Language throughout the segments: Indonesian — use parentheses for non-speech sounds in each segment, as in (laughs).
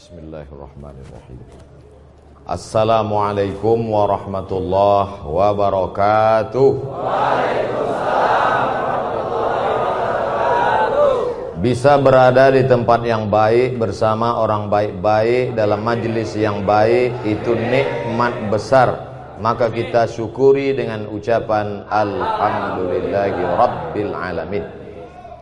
Bismillahirrahmanirrahim. Assalamualaikum warahmatullahi wabarakatuh. Bisa berada di tempat yang baik bersama orang baik-baik dalam majelis yang baik itu nikmat besar. Maka kita syukuri dengan ucapan Alhamdulillahi Rabbil Alamin.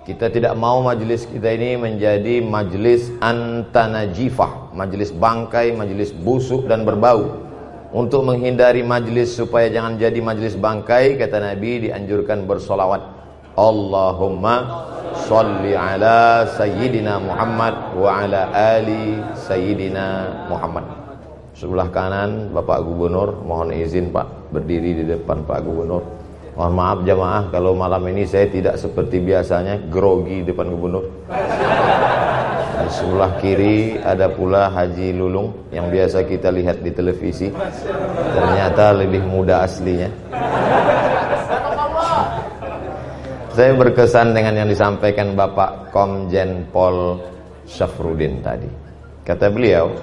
Kita tidak mau majelis kita ini menjadi majelis antanajifah, majelis bangkai, majelis busuk dan berbau. Untuk menghindari majelis supaya jangan jadi majelis bangkai, kata Nabi dianjurkan bersolawat. Allahumma salli ala sayyidina Muhammad wa ala ali sayyidina Muhammad. Sebelah kanan Bapak Gubernur, mohon izin Pak berdiri di depan Pak Gubernur. Mohon maaf jamaah kalau malam ini saya tidak seperti biasanya grogi depan gubernur. Di sebelah kiri ada pula Haji Lulung yang biasa kita lihat di televisi. Ternyata lebih muda aslinya. Saya berkesan dengan yang disampaikan Bapak Komjen Pol Syafrudin tadi. Kata beliau,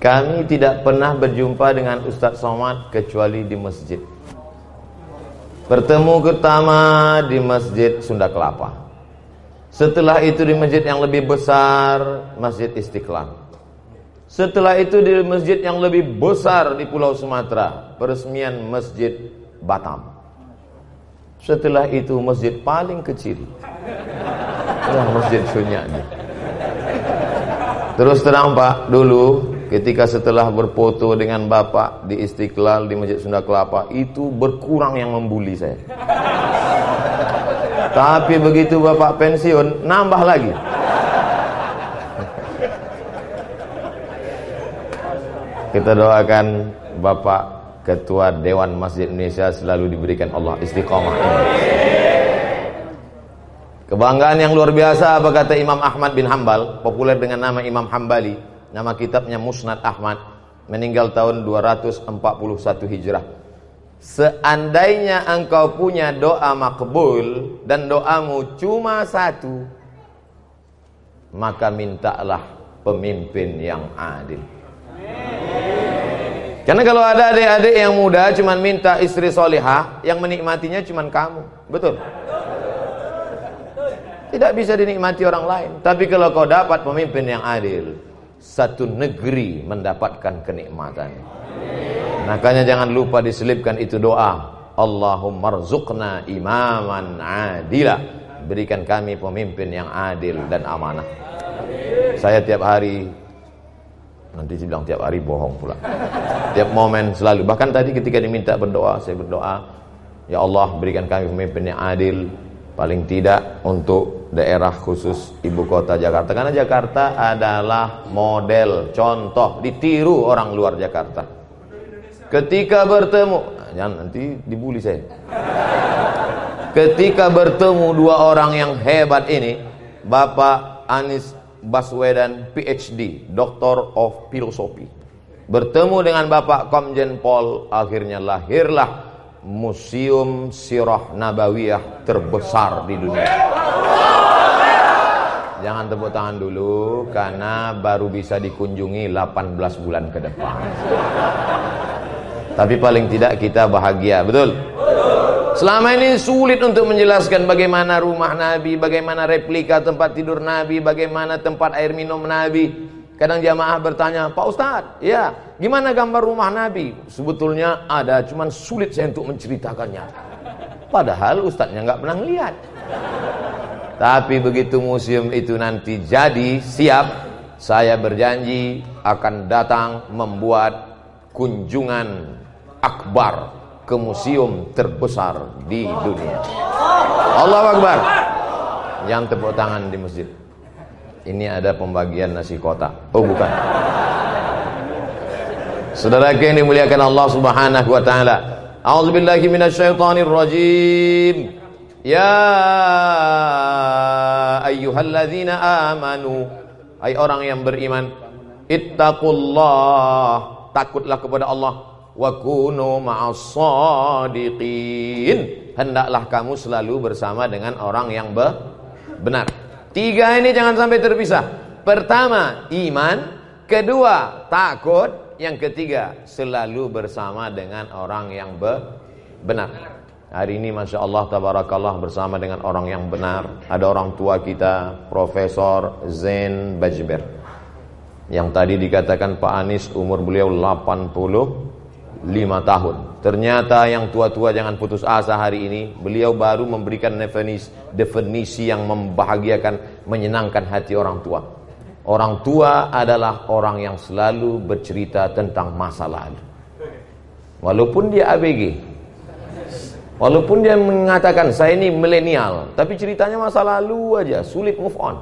kami tidak pernah berjumpa dengan Ustadz Somad kecuali di masjid. Bertemu pertama di Masjid Sunda Kelapa. Setelah itu di masjid yang lebih besar, Masjid Istiqlal. Setelah itu di masjid yang lebih besar di Pulau Sumatera, peresmian Masjid Batam. Setelah itu masjid paling kecil. Masjid Sunyani. Terus terang Pak, dulu Ketika setelah berfoto dengan Bapak di Istiqlal di Masjid Sunda Kelapa itu berkurang yang membuli saya. Tapi begitu Bapak pensiun nambah lagi. Kita doakan Bapak Ketua Dewan Masjid Indonesia selalu diberikan Allah istiqomah. Kebanggaan yang luar biasa apa kata Imam Ahmad bin Hambal, populer dengan nama Imam Hambali. Nama kitabnya Musnad Ahmad Meninggal tahun 241 Hijrah. Seandainya engkau punya doa makbul Dan doamu cuma satu Maka mintalah pemimpin yang adil. Karena kalau ada adik-adik yang muda cuma minta istri solihah Yang menikmatinya cuma kamu. Betul? Tidak bisa dinikmati orang lain. Tapi kalau kau dapat pemimpin yang adil satu negeri mendapatkan kenikmatan. Makanya jangan lupa diselipkan itu doa. Allahumma rzuqna imaman adila. Berikan kami pemimpin yang adil dan amanah. Saya tiap hari nanti bilang tiap hari bohong pula. Tiap momen selalu. Bahkan tadi ketika diminta berdoa, saya berdoa, ya Allah berikan kami pemimpin yang adil, paling tidak untuk daerah khusus ibu kota Jakarta. Karena Jakarta adalah model contoh ditiru orang luar Jakarta. Ketika bertemu jangan nanti dibully saya. Ketika bertemu dua orang yang hebat ini Bapak Anies Baswedan PhD Doctor of Philosophy bertemu dengan Bapak Komjen Pol akhirnya lahirlah museum sirah nabawiyah terbesar di dunia. Jangan tepuk tangan dulu karena baru bisa dikunjungi 18 bulan ke depan. Tapi paling tidak kita bahagia, betul? Selama ini sulit untuk menjelaskan bagaimana rumah Nabi, bagaimana replika tempat tidur Nabi, bagaimana tempat air minum Nabi. Kadang jamaah bertanya, Pak Ustadz, ya gimana gambar rumah Nabi? Sebetulnya ada, cuman sulit saya untuk menceritakannya. Padahal Ustadznya nggak pernah lihat. Tapi begitu museum itu nanti jadi, siap, saya berjanji akan datang membuat kunjungan akbar ke museum terbesar di dunia. Allah Akbar. Yang tepuk tangan di masjid. Ini ada pembagian nasi kotak. Oh bukan. Saudara yang dimuliakan Allah Subhanahu wa taala. A'udzubillahi minasyaitonir rajim. Ya ayyuhalladzina amanu Hai orang yang beriman Ittaqullah Takutlah kepada Allah Wa kunu ma'as Hendaklah kamu selalu bersama dengan orang yang benar Tiga ini jangan sampai terpisah. Pertama, iman. Kedua, takut. Yang ketiga, selalu bersama dengan orang yang be benar. Hari ini Masya Allah Tabarakallah bersama dengan orang yang benar. Ada orang tua kita Profesor Zain Bajber. Yang tadi dikatakan Pak Anies umur beliau 85 tahun. Ternyata yang tua-tua jangan putus asa hari ini. Beliau baru memberikan definisi, definisi yang membahagiakan Menyenangkan hati orang tua Orang tua adalah orang yang selalu bercerita tentang masa lalu Walaupun dia ABG Walaupun dia mengatakan saya ini milenial, tapi ceritanya masa lalu aja, sulit move on.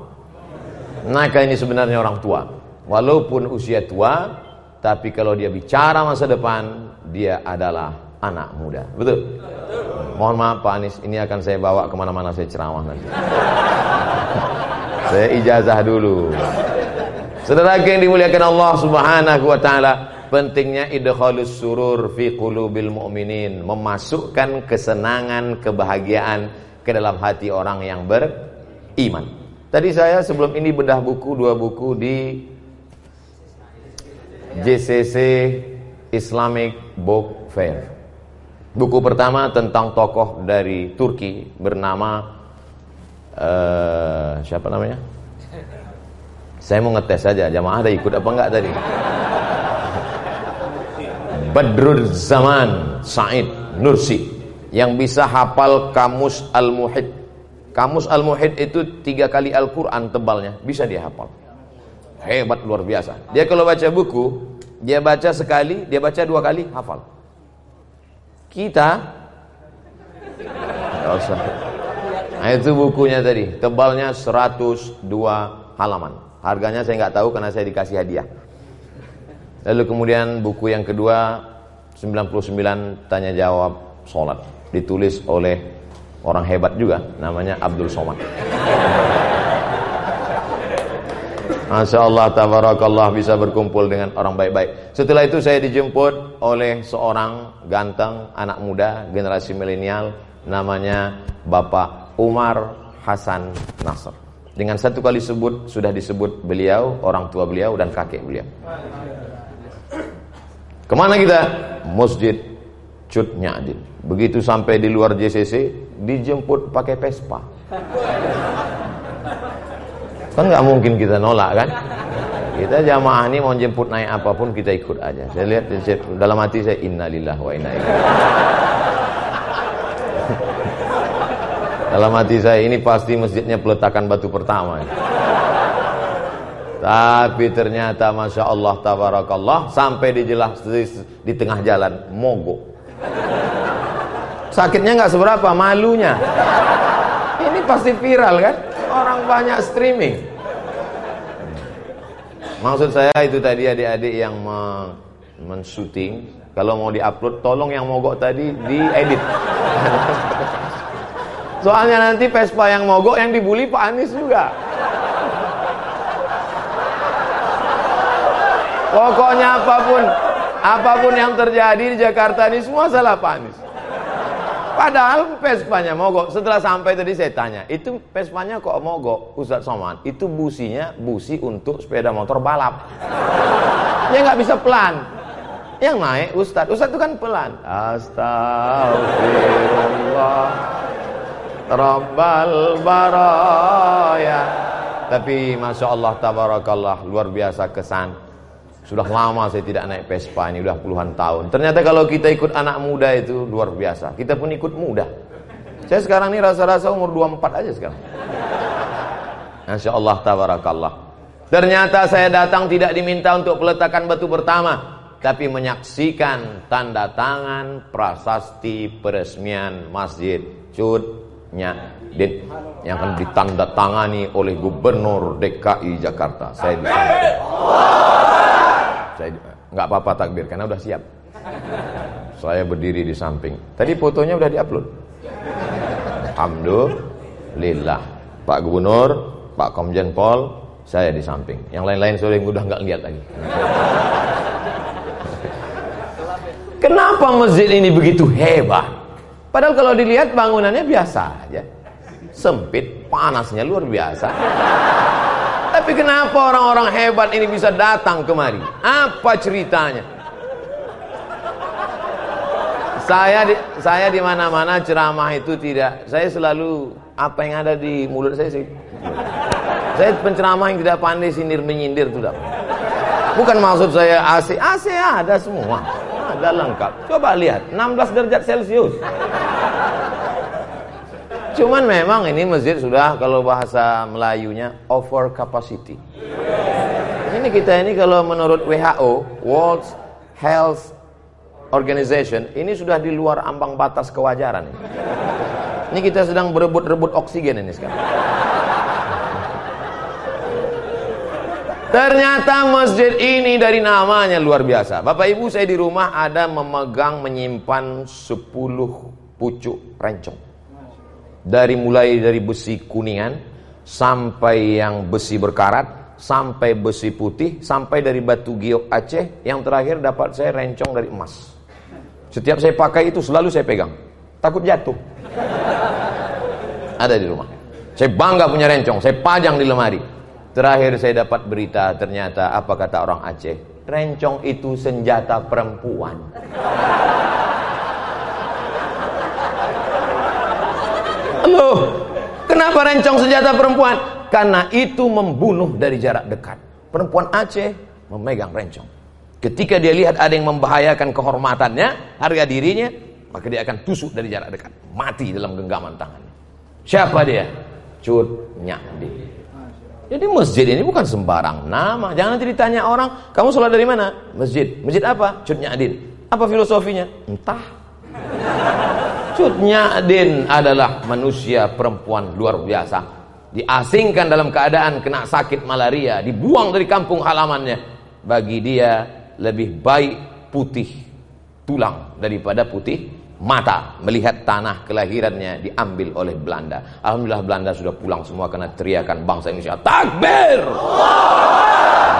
Maka ini sebenarnya orang tua. Walaupun usia tua, tapi kalau dia bicara masa depan, dia adalah anak muda. Betul? Mohon maaf Pak Anies, ini akan saya bawa ke mana-mana saya ceramah nanti. Saya ijazah dulu. Saudara yang dimuliakan Allah Subhanahu wa taala, pentingnya idkhalus surur fi qulubil mu'minin, memasukkan kesenangan, kebahagiaan ke dalam hati orang yang beriman. Tadi saya sebelum ini bedah buku dua buku di JCC Islamic Book Fair. Buku pertama tentang tokoh dari Turki bernama uh, siapa namanya? Saya mau ngetes saja, jamaah ada ikut apa enggak tadi? Badrul Zaman Said Nursi yang bisa hafal kamus Al-Muhid. Kamus Al-Muhid itu tiga kali Al-Quran tebalnya, bisa dia hafal. Hebat luar biasa. Dia kalau baca buku, dia baca sekali, dia baca dua kali, hafal. Kita, usah. Nah itu bukunya tadi, tebalnya 102 halaman. Harganya saya nggak tahu karena saya dikasih hadiah. Lalu kemudian buku yang kedua 99 tanya jawab sholat ditulis oleh orang hebat juga namanya Abdul Somad. Masya Allah tabarakallah bisa berkumpul dengan orang baik-baik. Setelah itu saya dijemput oleh seorang ganteng anak muda generasi milenial namanya Bapak Umar Hasan Nasr. Dengan satu kali sebut sudah disebut beliau, orang tua beliau dan kakek beliau. Ke mana kita? Masjid Cut Nyadin. Begitu sampai di luar JCC, dijemput pakai Vespa. Kan nggak mungkin kita nolak kan? Kita jamaah ini mau jemput naik apa pun kita ikut aja. Saya lihat dalam hati saya innalillah wa inna ilaihi. Dalam hati saya ini pasti masjidnya peletakan batu pertama. Tapi ternyata Masya Allah Tabarakallah Sampai di jelas di, di tengah jalan Mogok. Sakitnya nggak seberapa Malunya. Ini pasti viral kan? Orang banyak streaming. Maksud saya itu tadi adik-adik yang men-shooting Kalau mau diupload Tolong yang mogok tadi diedit (laughs) Soalnya nanti Vespa yang mogok Yang dibully Pak Anies juga Pokoknya apa pun apa pun yang terjadi di Jakarta ini semua salah Pak Anies. Padahal Vespanya mogok. Setelah sampai tadi saya tanya, itu Vespanya kok mogok, Ustadz Somad? Itu businya busi untuk sepeda motor balap. Dia nggak bisa pelan. Yang naik Ustadz, Ustadz itu kan pelan. Astagfirullah. Rabbal baraya. Tapi Masya Allah Tabarakallah luar biasa kesan sudah lama saya tidak naik Vespa ini, sudah puluhan tahun. Ternyata kalau kita ikut anak muda itu luar biasa. Kita pun ikut muda. Saya sekarang ini rasa-rasa umur 24 aja sekarang. Masya Allah, tabarakallah. Ternyata saya datang tidak diminta untuk peletakan batu pertama. Tapi menyaksikan tanda tangan prasasti peresmian Masjid Cudnya Din yang akan ditandatangani oleh Gubernur DKI Jakarta. Saya di saya nggak apa-apa takbir karena udah siap. Saya berdiri di samping. Tadi fotonya udah diupload. Alhamdulillah. Pak Gubernur, Pak Komjen Pol, saya di samping. Yang lain-lain sore udah nggak lihat lagi. Kenapa masjid ini begitu hebat? Padahal kalau dilihat bangunannya biasa aja. Sempit, panasnya luar biasa. Tapi kenapa orang-orang hebat ini bisa datang kemari? Apa ceritanya? Saya di, saya di mana-mana ceramah itu tidak. Saya selalu apa yang ada di mulut saya sih. Saya penceramah yang tidak pandai sindir menyindir tidak. Bukan maksud saya AC, AC ada semua. Ada lengkap. Coba lihat, 16 derajat Celcius. Cuman memang ini masjid sudah kalau bahasa Melayunya over capacity. Ini kita ini kalau menurut WHO, World Health Organization, ini sudah di luar ambang batas kewajaran. Ini, kita sedang berebut-rebut oksigen ini sekarang. Ternyata masjid ini dari namanya luar biasa. Bapak Ibu saya di rumah ada memegang menyimpan 10 pucuk rencong. Dari mulai dari besi kuningan sampai yang besi berkarat, sampai besi putih, sampai dari batu giok Aceh, yang terakhir dapat saya rencong dari emas. Setiap saya pakai itu selalu saya pegang. Takut jatuh. Ada di rumah. Saya bangga punya rencong, saya pajang di lemari. Terakhir saya dapat berita ternyata apa kata orang Aceh? Rencong itu senjata perempuan. Loh, kenapa rencong senjata perempuan? Karena itu membunuh dari jarak dekat. Perempuan Aceh memegang rencong. Ketika dia lihat ada yang membahayakan kehormatannya, harga dirinya, maka dia akan tusuk dari jarak dekat. Mati dalam genggaman tangannya. Siapa dia? Cut Nyadi. Jadi masjid ini bukan sembarang nama. Jangan nanti ditanya orang, kamu sholat dari mana? Masjid. Masjid apa? Cut Nyadin. Apa filosofinya? Entah. Cut Nyadin adalah manusia perempuan luar biasa. Diasingkan dalam keadaan kena sakit malaria, dibuang dari kampung halamannya. Bagi dia lebih baik putih tulang daripada putih mata melihat tanah kelahirannya diambil oleh Belanda. Alhamdulillah Belanda sudah pulang semua karena teriakan bangsa Indonesia takbir.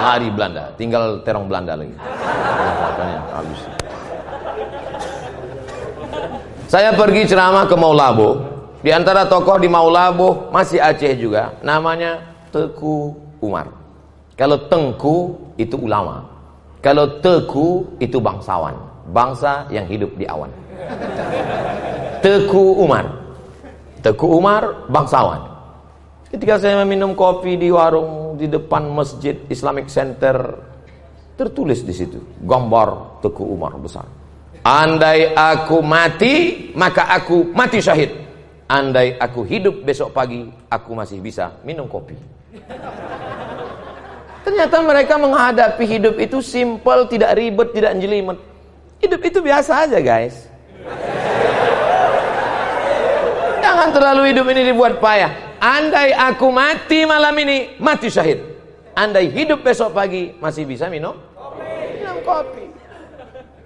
Lari Belanda, tinggal terong Belanda lagi. Saya pergi ceramah ke Maulabo. Di antara tokoh di Maulabo masih Aceh juga, namanya Teku Umar. Kalau Tengku itu ulama. Kalau Teku itu bangsawan, bangsa yang hidup di awan. Teku Umar. Teku Umar bangsawan. Ketika saya meminum kopi di warung di depan Masjid Islamic Center, tertulis di situ gambar Teku Umar besar. Andai aku mati, maka aku mati syahid. Andai aku hidup besok pagi, aku masih bisa minum kopi. Ternyata mereka menghadapi hidup itu simple, tidak ribet, tidak jelimet. Hidup itu biasa aja guys. Jangan terlalu hidup ini dibuat payah. Andai aku mati malam ini, mati syahid. Andai hidup besok pagi, masih bisa minum? Minum kopi.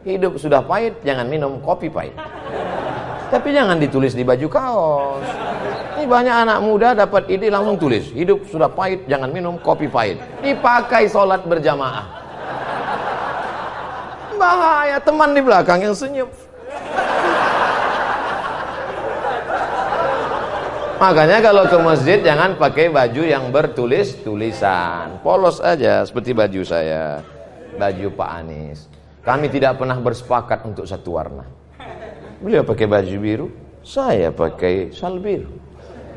Hidup sudah pahit, jangan minum kopi pahit. Tapi jangan ditulis di baju kaos. Ini banyak anak muda dapat ide langsung tulis. Hidup sudah pahit, jangan minum kopi pahit. Dipakai sholat berjamaah. Bahaya, teman di belakang yang senyum. Makanya kalau ke masjid jangan pakai baju yang bertulis tulisan. Polos aja seperti baju saya. Baju Pak Anies. Kami tidak pernah bersepakat untuk satu warna. Beliau pakai baju biru, saya pakai sal biru.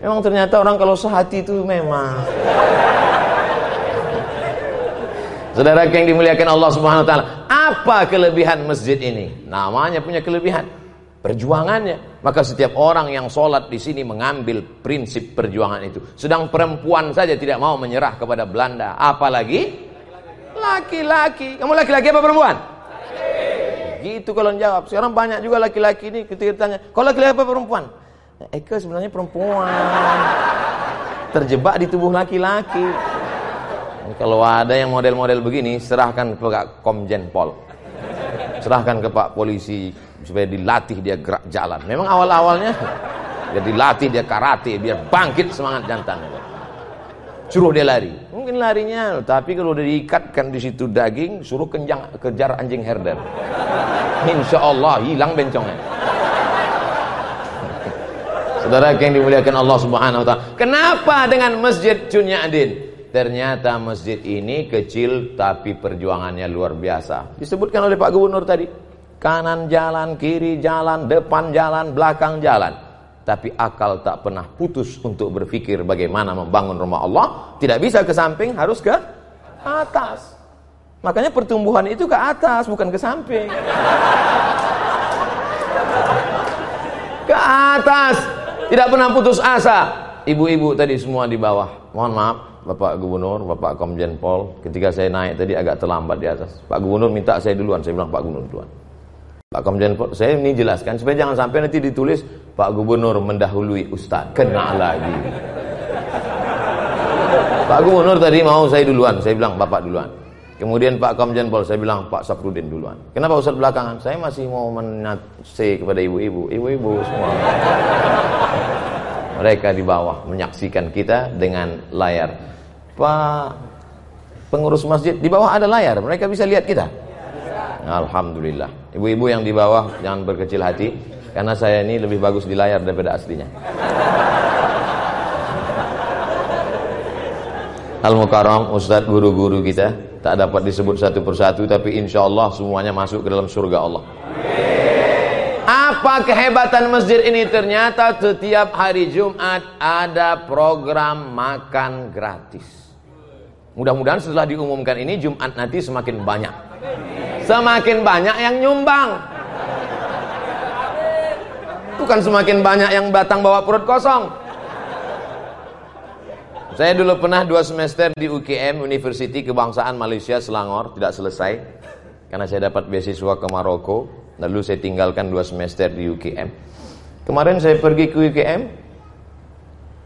Memang ternyata orang kalau sehati itu memang. Saudara yang dimuliakan Allah Subhanahu wa taala, apa kelebihan masjid ini? Namanya punya kelebihan. Perjuangannya. Maka setiap orang yang sholat di sini mengambil prinsip perjuangan itu. Sedang perempuan saja tidak mau menyerah kepada Belanda. Apalagi laki-laki. Kamu laki-laki apa perempuan? Gitu kalau jawab. Sekarang banyak juga laki-laki ini ketika ditanya, "Kau laki-laki apa perempuan?" Eka sebenarnya perempuan. Terjebak di tubuh laki-laki. Kalau ada yang model-model begini, serahkan ke Pak Komjen Pol. Serahkan ke Pak Polisi supaya dilatih dia gerak jalan. Memang awal-awalnya dia dilatih dia karate biar bangkit semangat jantannya. Suruh dia lari. Mungkin larinya, tapi kalau udah diikatkan di situ daging, suruh kenjang, kejar anjing herder. Insya Allah hilang bencongnya. Saudara yang dimuliakan Allah Subhanahu wa taala. Kenapa dengan Masjid Adin? Ternyata masjid ini kecil tapi perjuangannya luar biasa. Disebutkan oleh Pak Gubernur tadi. Kanan jalan, kiri jalan, depan jalan, belakang jalan. Tapi akal tak pernah putus untuk berpikir bagaimana membangun rumah Allah. Tidak bisa ke samping, harus ke atas. Makanya pertumbuhan itu ke atas, bukan ke samping. Ke atas. Tidak pernah putus asa. Ibu-ibu tadi semua di bawah. Mohon maaf, Bapak Gubernur, Bapak Komjen Pol. Ketika saya naik tadi agak terlambat di atas. Pak Gubernur minta saya duluan. Saya bilang Pak Gubernur duluan. Pak Komjen Pol, saya ini jelaskan supaya jangan sampai nanti ditulis Pak Gubernur mendahului Ustaz. Kena lagi. Pak Gubernur tadi mau saya duluan, saya bilang Bapak duluan. Kemudian Pak Komjen Pol, saya bilang Pak Saprudin duluan. Kenapa Ustaz belakangan? Saya masih mau menase kepada ibu-ibu, ibu-ibu semua. Mereka di bawah menyaksikan kita dengan layar. Pak pengurus masjid di bawah ada layar, mereka bisa lihat kita. Alhamdulillah. Ibu-ibu yang di bawah jangan berkecil hati karena saya ini lebih bagus di layar daripada aslinya. Al Mukarram Ustadz guru-guru kita tak dapat disebut satu persatu tapi insya Allah semuanya masuk ke dalam surga Allah. Apa kehebatan masjid ini ternyata setiap hari Jumat ada program makan gratis. Mudah-mudahan setelah diumumkan ini Jumat nanti semakin banyak semakin banyak yang nyumbang. Bukan semakin banyak yang batang bawa perut kosong. Saya dulu pernah dua semester di UKM University Kebangsaan Malaysia Selangor tidak selesai karena saya dapat beasiswa ke Maroko. Lalu saya tinggalkan dua semester di UKM. Kemarin saya pergi ke UKM.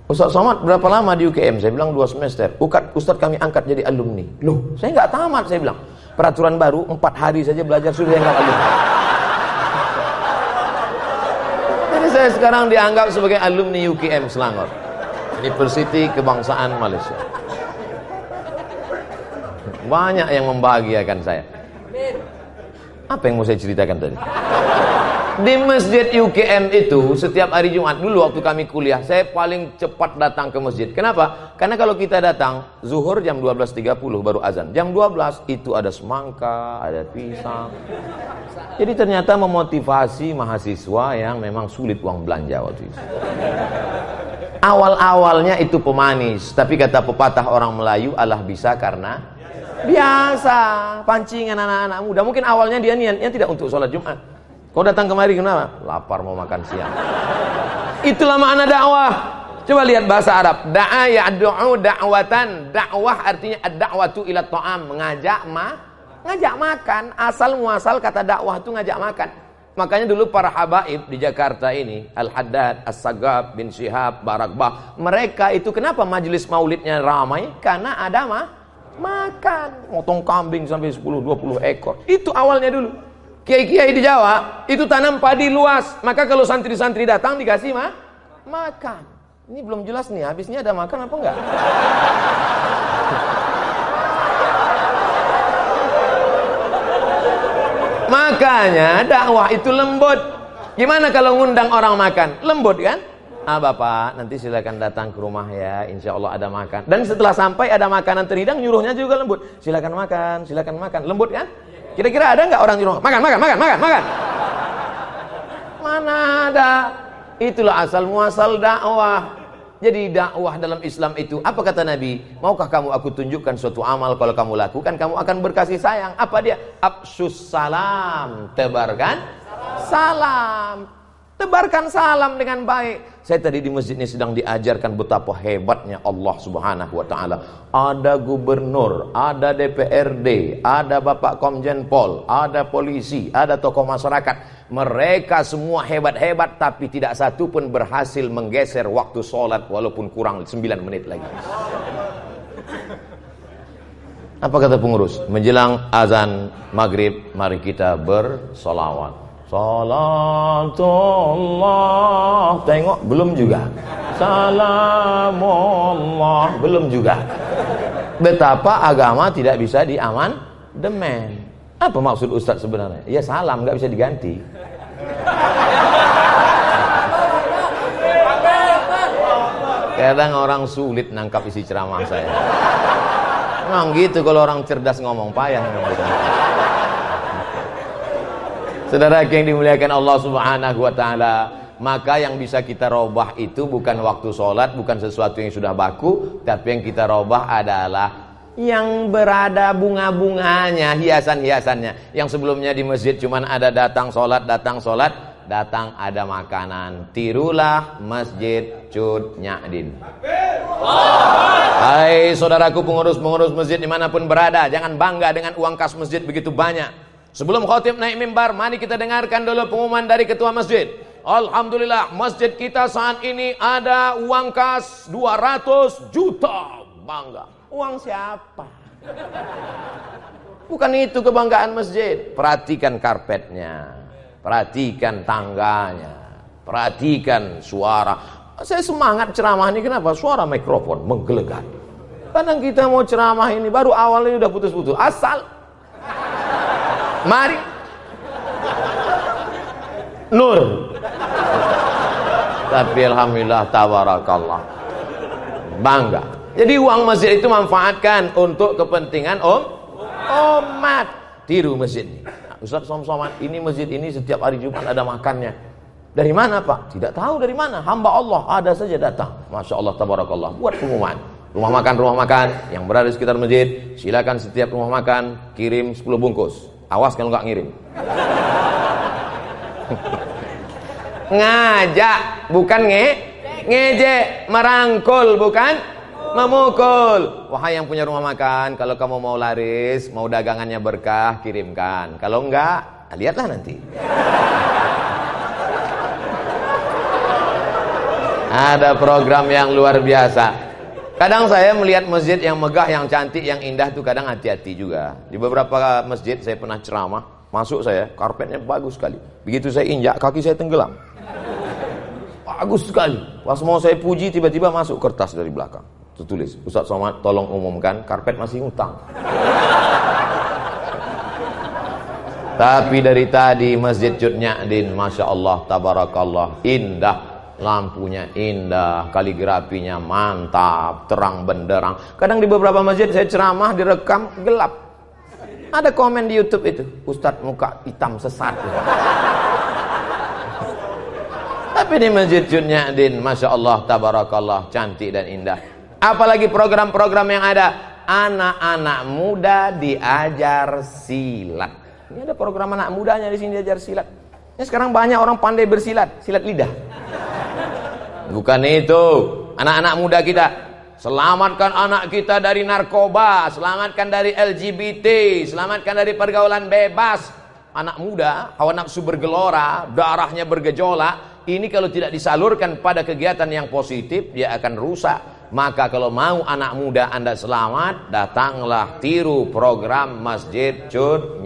Ustaz Somad berapa lama di UKM? Saya bilang dua semester. Ustaz, Ustaz kami angkat jadi alumni. Loh, saya nggak tamat saya bilang peraturan baru empat hari saja belajar sudah yang alumni. Jadi saya sekarang dianggap sebagai alumni UKM Selangor, University Kebangsaan Malaysia. Banyak yang membahagiakan saya. Apa yang mau saya ceritakan tadi? Di masjid UKM itu setiap hari Jumat dulu waktu kami kuliah saya paling cepat datang ke masjid. Kenapa? Karena kalau kita datang zuhur jam 12.30 baru azan. Jam 12 itu ada semangka, ada pisang. Jadi ternyata memotivasi mahasiswa yang memang sulit uang belanja waktu itu. Awal-awalnya itu pemanis, tapi kata pepatah orang Melayu Allah bisa karena biasa pancingan anak-anak muda. Mungkin awalnya dia niatnya tidak untuk sholat Jumat. Kau datang kemari kenapa? Lapar mau makan siang. Itulah makna dakwah. Coba lihat bahasa Arab. Da'a ya'du'u da'watan. Dakwah artinya ad-da'watu ila ta'am. Mengajak ma, ngajak makan. Asal muasal kata dakwah itu ngajak makan. Makanya dulu para habaib di Jakarta ini, Al-Haddad, As-Sagab, bin Syihab, Barakbah, mereka itu kenapa majelis maulidnya ramai? Karena ada mah makan. Motong kambing sampai 10 20 ekor. Itu awalnya dulu. Kiai-kiai di Jawa itu tanam padi luas. Maka kalau santri-santri datang dikasih mah makan. Ini belum jelas nih, habisnya ada makan apa enggak? Makanya dakwah itu lembut. Gimana kalau ngundang orang makan? Lembut kan? Ah bapak, nanti silakan datang ke rumah ya, insya Allah ada makan. Dan setelah sampai ada makanan terhidang, nyuruhnya juga lembut. Silakan makan, silakan makan. Lembut kan? Kira-kira ada nggak orang rumah? Makan, makan, makan, makan, makan. Mana ada? Itulah asal muasal dakwah. Jadi dakwah dalam Islam itu apa kata Nabi? Maukah kamu aku tunjukkan suatu amal kalau kamu lakukan kamu akan berkasih sayang. Apa dia? Absus salam. Tebarkan salam. Tebarkan salam dengan baik. Saya tadi di masjid ini sedang diajarkan betapa hebatnya Allah Subhanahu wa taala. Ada gubernur, ada DPRD, ada Bapak Komjen Pol, ada polisi, ada tokoh masyarakat. Mereka semua hebat-hebat tapi tidak satu pun berhasil menggeser waktu sholat walaupun kurang 9 menit lagi. Apa kata pengurus? Menjelang azan maghrib, mari kita bersolawat. Salatullah. Tengok belum juga. Salamullah. Belum juga. Betapa agama tidak bisa diaman Demen. Apa maksud Ustaz sebenarnya? Ya salam nggak bisa diganti. Kadang orang sulit nangkap isi ceramah saya. Memang gitu kalau orang cerdas ngomong payah. Saudara yang dimuliakan Allah Subhanahu wa taala, maka yang bisa kita robah itu bukan waktu sholat, bukan sesuatu yang sudah baku, tapi yang kita robah adalah yang berada bunga-bunganya, hiasan-hiasannya. Yang sebelumnya di masjid cuman ada datang sholat, datang sholat, datang ada makanan. Tirulah masjid Cud Nyadin. Hai saudaraku pengurus-pengurus masjid di mana pun berada, jangan bangga dengan uang kas masjid begitu banyak. Sebelum khotib naik mimbar, mari kita dengarkan dulu pengumuman dari ketua masjid. Alhamdulillah, masjid kita saat ini ada uang kas 200 juta. Bangga. Uang siapa? Bukan itu kebanggaan masjid. Perhatikan karpetnya. Perhatikan tangganya. Perhatikan suara. Saya semangat ceramah ini kenapa? Suara mikrofon menggelegar. Kadang kita mau ceramah ini baru awalnya udah putus-putus. Asal. Mari. Nur. Tapi alhamdulillah tawarakallah. Bangga. Jadi uang masjid itu manfaatkan untuk kepentingan om umat. Tiru masjid ini. Ustaz Somad, ini masjid ini setiap hari Jumat ada makannya. Dari mana Pak? Tidak tahu dari mana. Hamba Allah ada saja datang. Masya Allah, tabarakallah. Buat pengumuman. Rumah makan, rumah makan yang berada di sekitar masjid. Silakan setiap rumah makan kirim 10 bungkus. Awas kalau nggak ngirim. Ngajak, bukan nge, ngejek, merangkul, bukan memukul. Wahai yang punya rumah makan, kalau kamu mau laris, mau dagangannya berkah, kirimkan. Kalau enggak, lihatlah nanti. Ada program yang luar biasa. Kadang saya melihat masjid yang megah, yang cantik, yang indah itu kadang hati-hati juga. Di beberapa masjid saya pernah ceramah, masuk saya, karpetnya bagus sekali. Begitu saya injak, kaki saya tenggelam. Bagus sekali. Pas mau saya puji, tiba-tiba masuk kertas dari belakang tertulis Ustaz Somad tolong umumkan karpet masih utang tapi dari tadi Masjid Din Masya Allah Tabarakallah Indah Lampunya indah Kaligrafinya mantap Terang benderang Kadang di beberapa masjid saya ceramah direkam gelap Ada komen di Youtube itu Ustadz muka hitam sesat Tapi di Masjid Din Masya Allah Tabarakallah Cantik dan indah Apalagi program-program yang ada anak-anak muda diajar silat. Ini ada program anak mudanya di sini diajar silat. Ini sekarang banyak orang pandai bersilat, silat lidah. Bukan itu, anak-anak muda kita Selamatkan anak kita dari narkoba, selamatkan dari LGBT, selamatkan dari pergaulan bebas. Anak muda, hawa nafsu bergelora, darahnya bergejolak, ini kalau tidak disalurkan pada kegiatan yang positif, dia akan rusak. Maka kalau mau anak muda anda selamat Datanglah tiru program Masjid Cut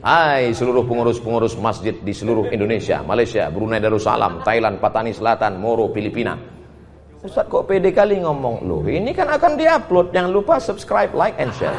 Hai seluruh pengurus-pengurus masjid di seluruh Indonesia Malaysia, Brunei Darussalam, Thailand, Patani Selatan, Moro, Filipina. Ustaz kok pede kali ngomong? Loh ini kan akan diupload. Jangan lupa subscribe, like, and share.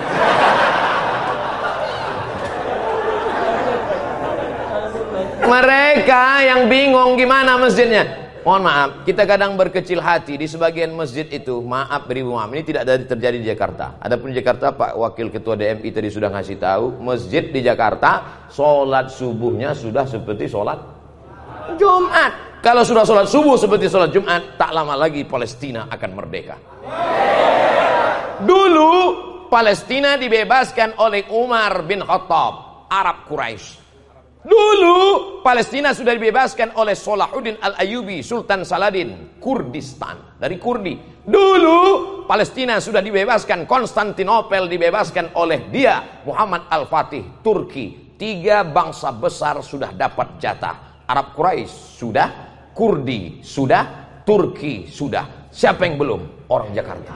Mereka yang bingung gimana masjidnya Mohon maaf, kita kadang berkecil hati di sebagian masjid itu, maaf beri maaf, ini tidak ada terjadi di Jakarta. Adapun di Jakarta, Pak Wakil Ketua DMI tadi sudah ngasih tahu, masjid di Jakarta, sholat subuhnya sudah seperti sholat Jumat. Kalau sudah sholat subuh seperti sholat Jumat, tak lama lagi Palestina akan merdeka. Dulu Palestina dibebaskan oleh Umar bin Khattab, Arab Quraisy. Dulu Palestina sudah dibebaskan oleh Salahuddin Al-Ayubi, Sultan Saladin, Kurdistan, dari Kurdi. Dulu Palestina sudah dibebaskan, Konstantinopel dibebaskan oleh dia, Muhammad Al-Fatih, Turki. Tiga bangsa besar sudah dapat jatah. Arab Quraisy sudah, Kurdi sudah, Turki sudah. Siapa yang belum? Orang Jakarta.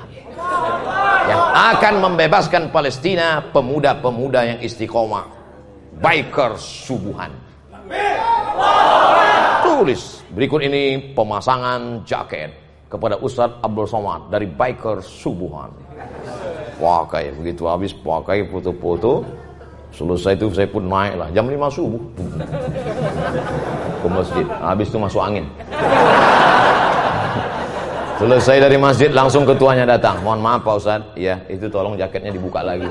Yang akan membebaskan Palestina, pemuda-pemuda yang istiqomah biker subuhan. Tulis berikut ini pemasangan jaket kepada Ustadz Abdul Somad dari biker subuhan. Pakai begitu habis pakai foto-foto selesai itu saya pun naik lah jam 5 subuh ke masjid habis itu masuk angin Selesai dari masjid langsung ketuanya datang. Mohon maaf Pak Ustaz, ya itu tolong jaketnya dibuka lagi.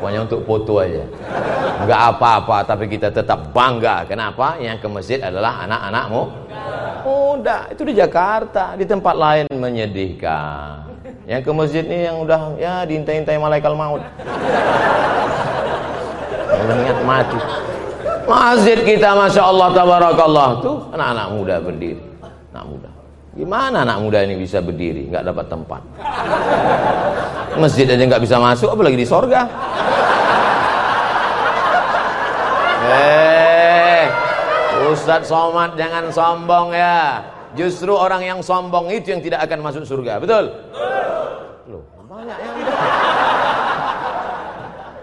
Rupanya untuk foto aja. Enggak apa-apa, tapi kita tetap bangga. Kenapa? Yang ke masjid adalah anak-anakmu. Muda, itu di Jakarta, di tempat lain menyedihkan. Yang ke masjid ini yang udah ya diintai-intai malaikat maut. Ingat mati. Masjid kita Masya Allah Tabarakallah tuh anak-anak muda berdiri. Anak muda. Gimana anak muda ini bisa berdiri, nggak dapat tempat? Masjid aja nggak bisa masuk, apalagi di sorga. Eh, Ustadz Somad jangan sombong ya. Justru orang yang sombong itu yang tidak akan masuk surga, betul? Loh, banyak yang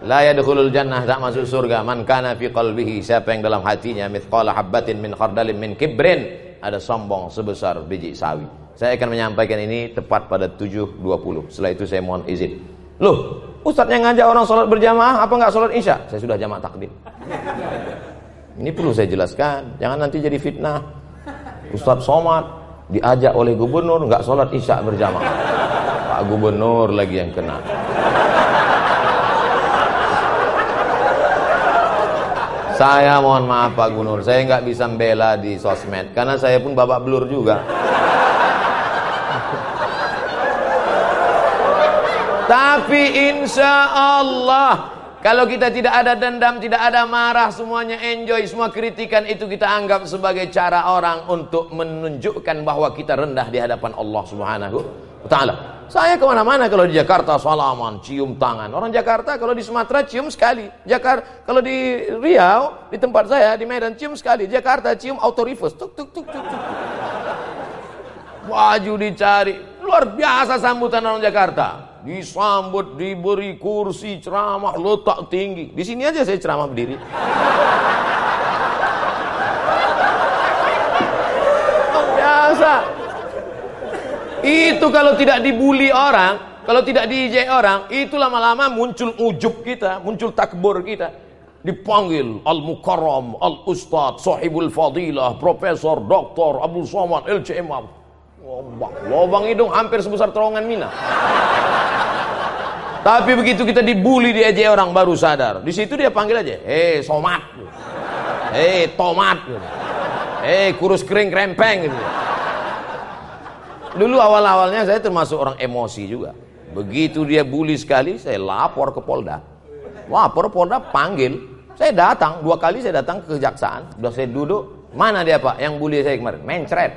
La yadkhulul jannah tak masuk surga man kana fi qalbihi siapa yang dalam hatinya mithqala habatin min khardalin min kibrin ada sombong sebesar biji sawi. Saya akan menyampaikan ini tepat pada 7.20. Setelah itu saya mohon izin. Loh, yang ngajak orang sholat berjamaah, apa nggak sholat isya? Saya sudah jamaah takdim. Ini perlu saya jelaskan. Jangan nanti jadi fitnah. Ustadz Somad diajak oleh gubernur nggak sholat isya berjamaah. Pak gubernur lagi yang kena. Saya mohon maaf Pak Gunur, saya nggak bisa membela di sosmed karena saya pun babak belur juga. Tapi insya Allah kalau kita tidak ada dendam, tidak ada marah, semuanya enjoy, semua kritikan itu kita anggap sebagai cara orang untuk menunjukkan bahwa kita rendah di hadapan Allah Subhanahu wa taala. Saya ke mana-mana kalau di Jakarta salaman, cium tangan. Orang Jakarta kalau di Sumatera cium sekali. Jakarta kalau di Riau di tempat saya di Medan cium sekali. Jakarta cium auto reverse. Tuk tuk tuk tuk. tuk. Baju dicari. Luar biasa sambutan orang Jakarta. Disambut, diberi kursi, ceramah, letak tinggi. Di sini aja saya ceramah berdiri. biasa. Itu kalau tidak dibully orang, kalau tidak diijai orang, itu lama-lama muncul ujub kita, muncul takbur kita. Dipanggil Al-Mukarram, Al-Ustad, Sahibul Fadilah, Profesor, Doktor, Abu Somad, LCM. Lobang, lobang hidung hampir sebesar terowongan Mina. Tapi begitu kita dibully diajai orang baru sadar. Di situ dia panggil aja, "Hei, somat." "Hei, tomat." "Hei, kurus kering krempeng." gitu. Dulu awal-awalnya saya termasuk orang emosi juga. Begitu dia bully sekali, saya lapor ke Polda. Lapor Polda panggil. Saya datang, dua kali saya datang ke kejaksaan. Sudah saya duduk, mana dia pak yang bully saya kemarin? Mencret.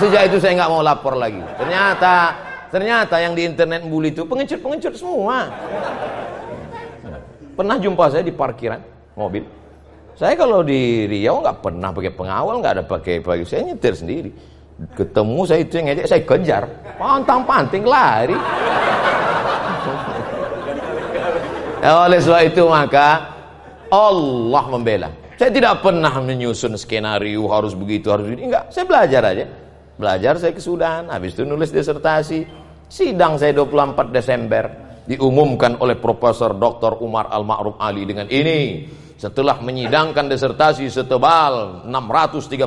Sejak itu saya nggak mau lapor lagi. Ternyata, ternyata yang di internet bully itu pengecut-pengecut semua. Pernah jumpa saya di parkiran mobil. Saya kalau di Riau nggak pernah pakai pengawal, nggak ada pakai pakai saya nyetir sendiri ketemu saya itu yang ngejek saya kejar pantang panting lari. Oleh sebab itu maka Allah membela. Saya tidak pernah menyusun skenario harus begitu harus begini enggak saya belajar aja. Belajar saya kesudahan habis itu nulis disertasi. Sidang saya 24 Desember diumumkan oleh Profesor Dr. Umar Al-Ma'ruf Ali dengan ini. Setelah menyidangkan disertasi setebal 637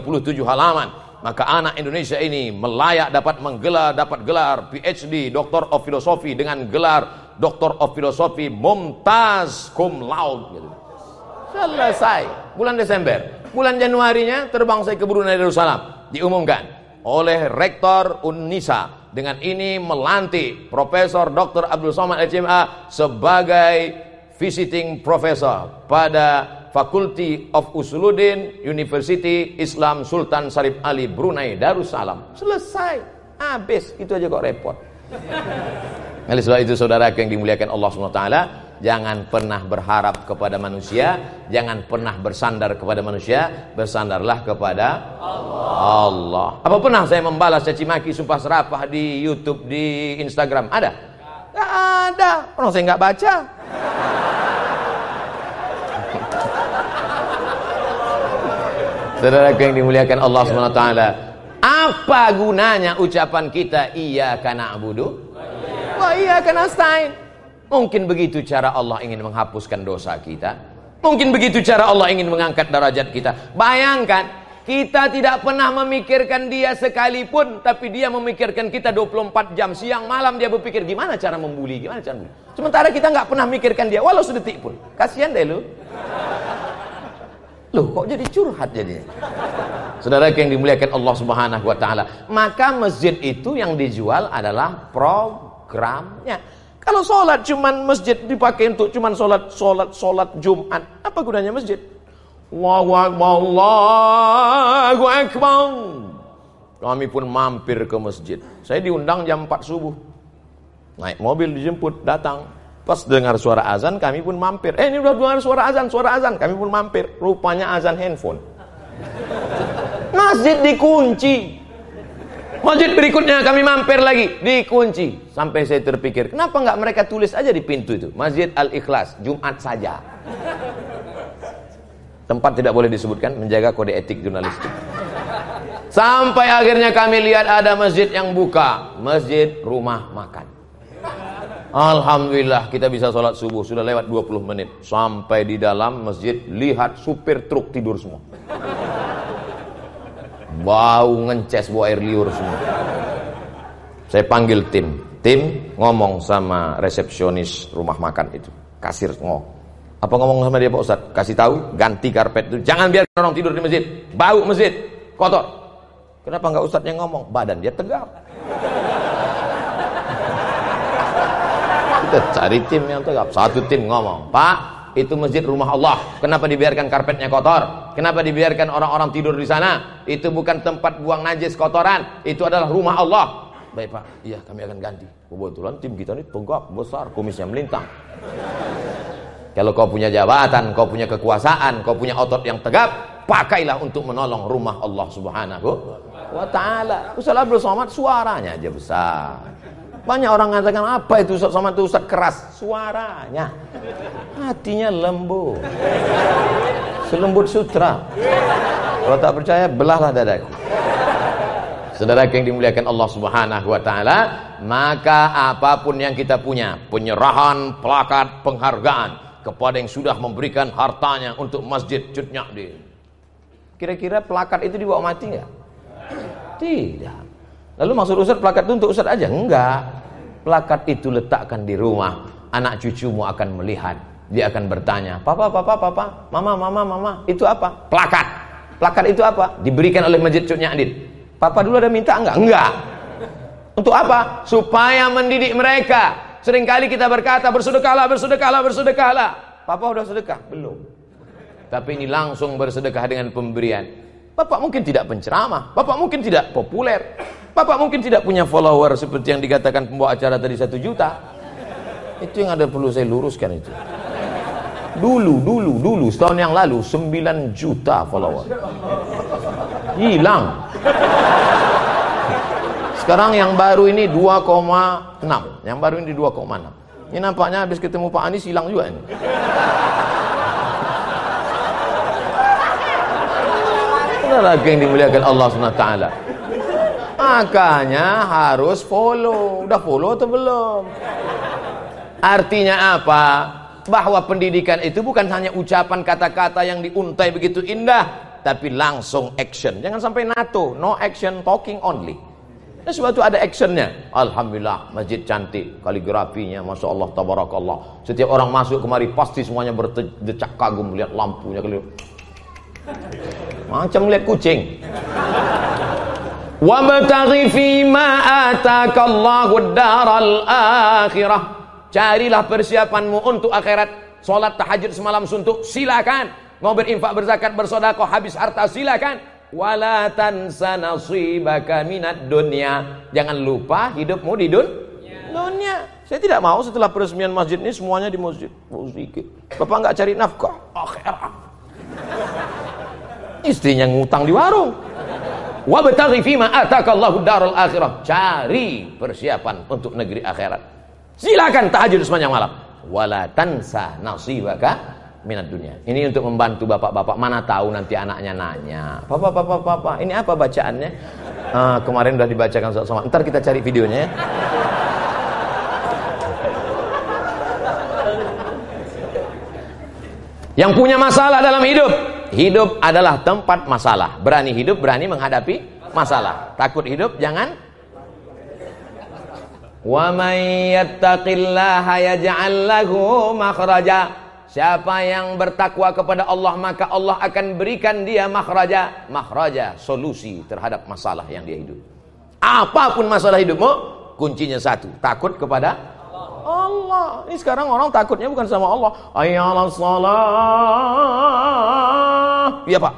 halaman maka anak Indonesia ini melayak dapat menggelar dapat gelar PhD Doctor of Philosophy dengan gelar Doctor of Philosophy Mumtaz Cum Laude gitu. selesai bulan Desember bulan Januarinya terbang saya ke Brunei Darussalam diumumkan oleh Rektor Unisa dengan ini melantik Profesor Dr. Abdul Somad HMA sebagai visiting professor pada Faculty of Usuluddin University Islam Sultan Sarif Ali Brunei Darussalam. Selesai. Habis. Itu aja kok repot. (laughs) Oleh sebab itu saudara yang dimuliakan Allah SWT Jangan pernah berharap kepada manusia Jangan pernah bersandar kepada manusia Bersandarlah kepada Allah, Allah. Apa pernah saya membalas caci maki sumpah serapah di Youtube, di Instagram? Ada? Gak ada Pernah saya nggak baca Saudara yang dimuliakan Allah SWT Apa gunanya ucapan kita Iya karena abudu Wah iya karena stain Mungkin begitu cara Allah ingin menghapuskan dosa kita Mungkin begitu cara Allah ingin mengangkat derajat kita Bayangkan Kita tidak pernah memikirkan dia sekalipun, tapi dia memikirkan kita 24 jam. Siang malam dia berpikir gimana cara membuli, gimana cara membuli. Sementara kita nggak pernah mikirkan dia, walau sedetik pun. Kasihan deh lu. Loh, kok jadi curhat jadi? Saudara yang dimuliakan Allah Subhanahu wa taala. Maka masjid itu yang dijual adalah programnya. Kalau sholat cuman masjid dipakai untuk cuman sholat sholat sholat Jumat, apa gunanya masjid? Akbar, Allahu Akbar. Kami pun mampir ke masjid. Saya diundang jam 4 subuh. Naik mobil dijemput, datang. Pas dengar suara azan, kami pun mampir. Eh, ini udah dengar suara azan, suara azan. Kami pun mampir. Rupanya azan handphone. Masjid dikunci. Masjid berikutnya kami mampir lagi, dikunci. Sampai saya terpikir, kenapa nggak mereka tulis aja di pintu itu? Masjid Al-Ikhlas, Jumat saja. Tempat tidak boleh disebutkan, menjaga kode etik jurnalistik. Sampai akhirnya kami lihat ada masjid yang buka. Masjid rumah makan. Alhamdulillah kita bisa sholat subuh. Sudah lewat 20 menit. Sampai di dalam masjid, lihat supir truk tidur semua. Bau ngences, bau air liur semua. Saya panggil tim. Tim ngomong sama resepsionis rumah makan itu. Kasir ngomong apa ngomong sama dia Pak Ustaz? Kasih tahu, ganti karpet itu. Jangan biar orang tidur di masjid. Bau masjid, kotor. Kenapa nggak Ustaz yang ngomong? Badan dia tegap. Kita cari tim yang tegap. Satu tim ngomong, Pak, itu masjid rumah Allah. Kenapa dibiarkan karpetnya kotor? Kenapa dibiarkan orang-orang tidur di sana? Itu bukan tempat buang najis kotoran. Itu adalah rumah Allah. Baik Pak, iya kami akan ganti. Kebetulan tim kita ini tegap, besar, kumisnya melintang. Kalau kau punya jabatan, kau punya kekuasaan, kau punya otot yang tegap, pakailah untuk menolong rumah Allah Subhanahu wa taala. Ustaz Abdul Somad suaranya aja besar. Banyak orang mengatakan apa itu Ustaz Somad itu Ustaz keras, suaranya. Hatinya lembut. Selembut sutra. Kalau tak percaya, belahlah dadaku. Saudara yang dimuliakan Allah Subhanahu wa taala, maka apa pun yang kita punya, penyerahan, plakat, penghargaan, kepada yang sudah memberikan hartanya untuk masjid Cutnyak di. Kira-kira plakat itu dibawa mati nggak? Tidak. Lalu maksud Ustaz plakat itu untuk Ustaz aja? Enggak. Plakat itu letakkan di rumah. Anak cucumu akan melihat. Dia akan bertanya, Papa, Papa, Papa, Mama, Mama, Mama, itu apa? Plakat. Plakat itu apa? Diberikan oleh Masjid Cutnyak Papa dulu ada minta enggak? Enggak. Untuk apa? Supaya mendidik mereka Seringkali kita berkata bersedekahlah, bersedekahlah, bersedekahlah. Papa udah sedekah? Belum. Tapi ini langsung bersedekah dengan pemberian. Bapak mungkin tidak penceramah, Bapak mungkin tidak populer, Bapak mungkin tidak punya follower seperti yang dikatakan pembawa acara tadi satu juta. Itu yang ada perlu saya luruskan itu. Dulu, dulu, dulu, setahun yang lalu 9 juta follower. Hilang. Sekarang yang baru ini 2,6. Yang baru ini 2,6. Ini nampaknya habis ketemu Pak Anies hilang juga ini. Lagi yang dimuliakan Allah SWT. Makanya harus follow. Udah follow atau belum? Artinya apa? Bahwa pendidikan itu bukan hanya ucapan kata-kata yang diuntai begitu indah. Tapi langsung action. Jangan sampai NATO. No action, talking only. Sebab itu ada actionnya. Alhamdulillah, masjid cantik, kaligrafinya, masya Allah, tabarakallah. Setiap orang masuk kemari pasti semuanya berdecak kagum melihat lampunya. Macam melihat kucing. Wabtaghi fima atakallahu daral akhirah. Carilah persiapanmu untuk akhirat. Salat tahajud semalam suntuk, silakan. Mau berinfak, berzakat, bersedekah, habis harta, silakan wala tansa nasibaka minad dunya. Jangan lupa hidupmu di dun dunia. Saya tidak mau setelah peresmian masjid ini semuanya di masjid. Oh, sedikit. Bapak nggak cari nafkah? Akhirat. Istrinya ngutang di warung. Wa bataghi fima atakallahu darul akhirah. Cari persiapan untuk negeri akhirat. Silakan tahajud sepanjang malam. Wala tansa nasibaka minat dunia. Ini untuk membantu bapak-bapak. Mana tahu nanti anaknya nanya, papa, papa, papa, ini apa bacaannya? Uh, kemarin udah dibacakan sama. Ntar kita cari videonya ya. Yang punya masalah dalam hidup, hidup adalah tempat masalah. Berani hidup, berani menghadapi masalah. Takut hidup, jangan. Wa. Siapa yang bertakwa kepada Allah maka Allah akan berikan dia makhraja, makhraja, solusi terhadap masalah yang dia hidup. Apa pun masalah hidupmu, kuncinya satu, takut kepada Allah. Ini sekarang orang takutnya bukan sama Allah. Ayyalah salah. Iya Pak.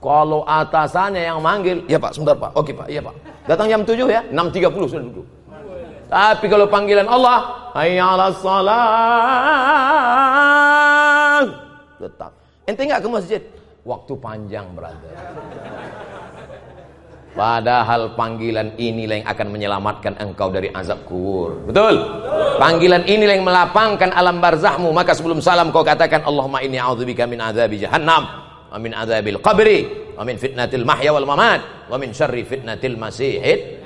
Kalau atasannya yang manggil, ya Pak, sebentar Pak. Oke Pak, iya Pak. Datang jam 7 ya, 6.30 sudah duduk. Tapi kalau panggilan Allah, ayyalah salah. Tetap. Ente enggak ke masjid? Waktu panjang, brother. Padahal panggilan inilah yang akan menyelamatkan engkau dari azab kubur. Betul? Panggilan inilah yang melapangkan alam barzahmu. Maka sebelum salam kau katakan Allahumma inni a'udzubika min azabi jahannam wa min azabil qabri wa min fitnatil mahya wal mamat wa min syarri fitnatil masihid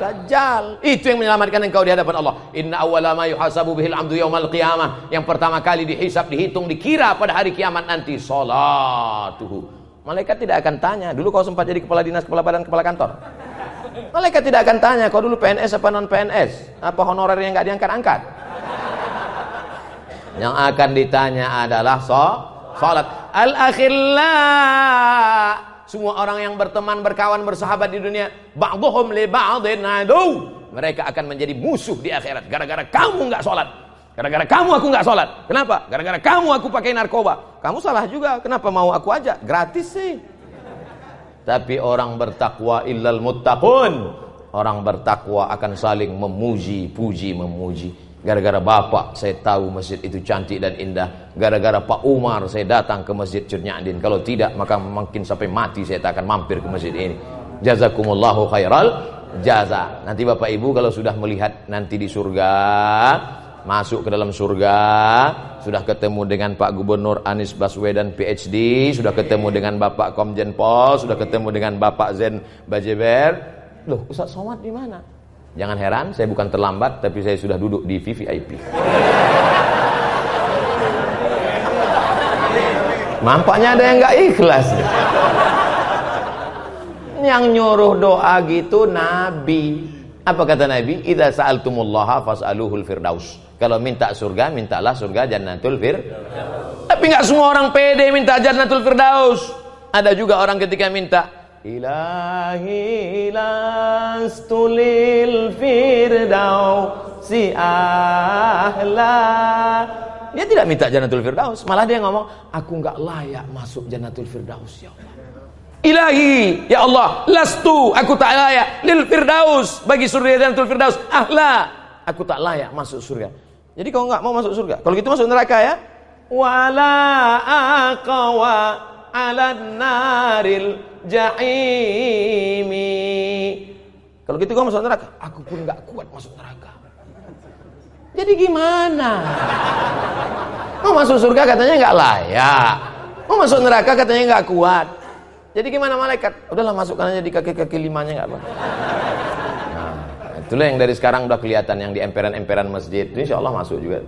Dajjal. Itu yang menyelamatkan engkau di hadapan Allah. Inna awwala ma yuhasabu bihil amdu yaumal qiyamah. Yang pertama kali dihisap, dihitung, dikira pada hari kiamat nanti salatuhu Malaikat tidak akan tanya, dulu kau sempat jadi kepala dinas, kepala badan, kepala kantor. Malaikat tidak akan tanya, kau dulu PNS apa non PNS? Apa honorer yang nggak diangkat-angkat? Yang akan ditanya adalah so, salat. Al akhillah. Semua orang yang berteman, berkawan, bersahabat di dunia, ba'dhum li ba'dhin. Mereka akan menjadi musuh di akhirat gara-gara kamu nggak sholat. Gara-gara kamu aku nggak sholat. Kenapa? Gara-gara kamu aku pakai narkoba. Kamu salah juga. Kenapa mau aku aja? Gratis sih. Tapi orang bertakwa illal muttaqun. Orang bertakwa akan saling memuji, puji, memuji. Gara-gara bapak saya tahu masjid itu cantik dan indah. Gara-gara Pak Umar saya datang ke masjid Curnyadin. Kalau tidak maka mungkin sampai mati saya tak akan mampir ke masjid ini. Jazakumullahu khairal jaza. Nanti Bapak Ibu kalau sudah melihat nanti di surga masuk ke dalam surga, sudah ketemu dengan Pak Gubernur Anies Baswedan PhD, sudah ketemu dengan Bapak Komjen Pol, sudah ketemu dengan Bapak Zen Bajeber. Loh, Ustaz Somad di mana? Jangan heran, saya bukan terlambat, tapi saya sudah duduk di VVIP. Nampaknya ada yang nggak ikhlas. Yang nyuruh doa gitu Nabi. Apa kata Nabi? Idza sa'altumullaha fas'aluhul firdaus. Kalau minta surga, mintalah surga Jannatul Firdaus. Tapi nggak semua orang pede minta Jannatul Firdaus. Ada juga orang ketika minta Ilahi lastulil firdausi ahla. Dia tidak minta Jannatul Firdaus, malah dia ngomong, aku nggak layak masuk Jannatul Firdaus ya Allah. Ilahi, ya Allah, lastu, aku tak layak lil firdaus bagi surga Jannatul Firdaus. Ahla, aku tak layak masuk surga. Jadi kau nggak mau masuk surga. Kalau gitu masuk neraka ya. Wala aqwa ala naril jahimi. Kalau gitu kau masuk neraka. Aku pun nggak kuat masuk neraka. Jadi gimana? Mau masuk surga katanya nggak layak. Mau masuk neraka katanya nggak kuat. Jadi gimana malaikat? Udahlah masukkan aja di kaki-kaki limanya nggak apa. Itulah yang dari sekarang udah kelihatan yang di emperan-emperan masjid. Insya Allah masuk juga.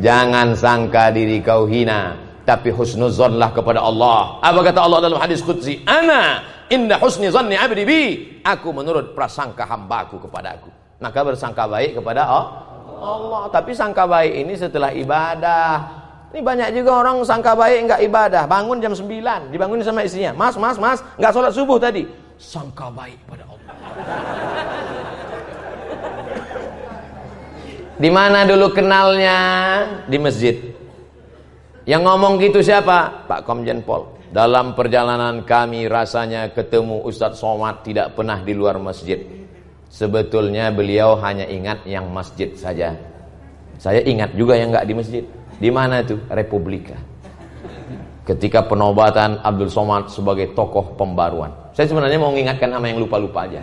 Jangan sangka diri kau hina, tapi husnuzonlah kepada Allah. Apa kata Allah dalam hadis qudsi? Ana inda husni zanni abdi bi. Aku menurut prasangka hambaku kepada aku. Maka bersangka baik kepada Allah. Tapi sangka baik ini setelah ibadah. Ini banyak juga orang sangka baik enggak ibadah. Bangun jam 9, dibangunin sama istrinya. Mas, mas, mas, enggak sholat subuh tadi. Sangka baik pada Allah. Di mana dulu kenalnya? Di masjid. Yang ngomong gitu siapa? Pak Komjen Pol. Dalam perjalanan kami rasanya ketemu Ustadz Somad tidak pernah di luar masjid. Sebetulnya beliau hanya ingat yang masjid saja. Saya ingat juga yang nggak di masjid. Di mana itu? Republika. Ketika penobatan Abdul Somad sebagai tokoh pembaruan. Saya sebenarnya mau mengingatkan nama yang lupa-lupa aja.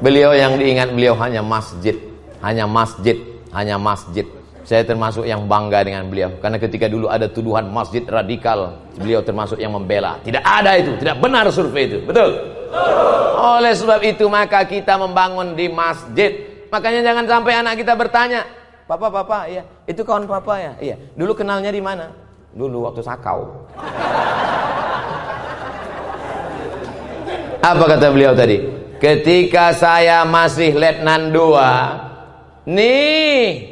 Beliau yang diingat beliau hanya masjid, hanya masjid, hanya masjid. Saya termasuk yang bangga dengan beliau karena ketika dulu ada tuduhan masjid radikal, beliau termasuk yang membela. Tidak ada itu, tidak benar survei itu. Betul? Oleh sebab itu maka kita membangun di masjid Makanya jangan sampai anak kita bertanya, "Papa, papa, iya, itu kawan papa ya?" Iya. Dulu kenalnya di mana? Dulu waktu sakau. Apa kata beliau tadi? Ketika saya masih letnan 2, nih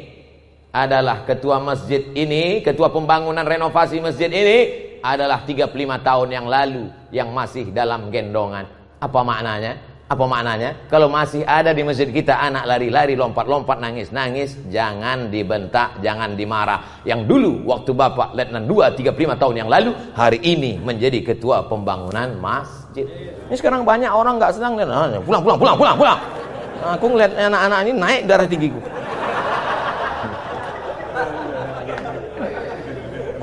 adalah ketua masjid ini, ketua pembangunan renovasi masjid ini adalah 35 tahun yang lalu yang masih dalam gendongan. Apa maknanya? Apa maknanya? Kalau masih ada di masjid kita anak lari-lari, lompat-lompat, nangis-nangis, jangan dibentak, jangan dimarah. Yang dulu waktu Bapak Letnan 2 35 tahun yang lalu, hari ini menjadi ketua pembangunan masjid. Ini sekarang banyak orang nggak senang dan pulang pulang pulang pulang pulang. Aku ngeliat anak-anak ini naik darah tinggiku.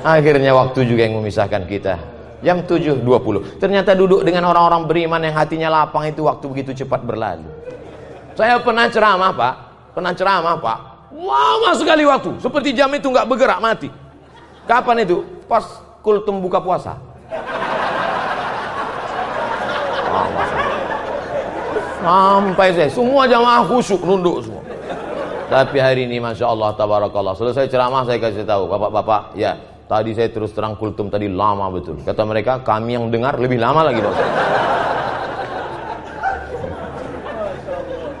Akhirnya waktu juga yang memisahkan kita. Jam 7.20. Ternyata duduk dengan orang-orang beriman yang hatinya lapang itu waktu begitu cepat berlalu. Saya pernah ceramah, Pak. Pernah ceramah, Pak. Lama sekali waktu. Seperti jam itu nggak bergerak mati. Kapan itu? Pas kultum buka puasa. Sampai saya semua jamaah khusyuk nunduk semua. Tapi hari ini Masya Allah Tabarakallah Selesai ceramah saya kasih tahu Bapak-bapak ya Tadi saya terus terang kultum tadi lama betul. Kata mereka, kami yang dengar lebih lama lagi Pak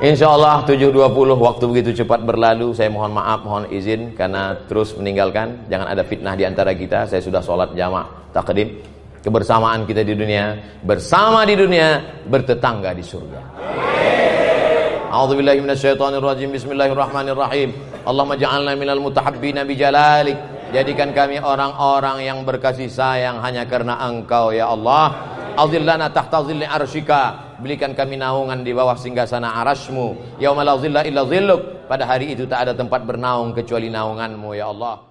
Insya Allah 7.20 waktu begitu cepat berlalu. Saya mohon maaf, mohon izin Karena terus meninggalkan. Jangan ada fitnah di antara kita. Saya sudah sholat jamaah takdim Kebersamaan kita di dunia Bersama di dunia Bertetangga di surga. A'udzubillahi minasyaitonirrajim. Bismillahirrahmanirrahim. Allahumma ja'alna minal mutahabbina bijalalik Jadikan kami orang-orang yang berkasih sayang hanya karena Engkau ya Allah. Azillana tahta zilli arsyika. Belikan kami naungan di bawah singgasana arasmu. Yaumala zilla illa zilluk. Pada hari itu tak ada tempat bernaung kecuali naunganmu ya Allah.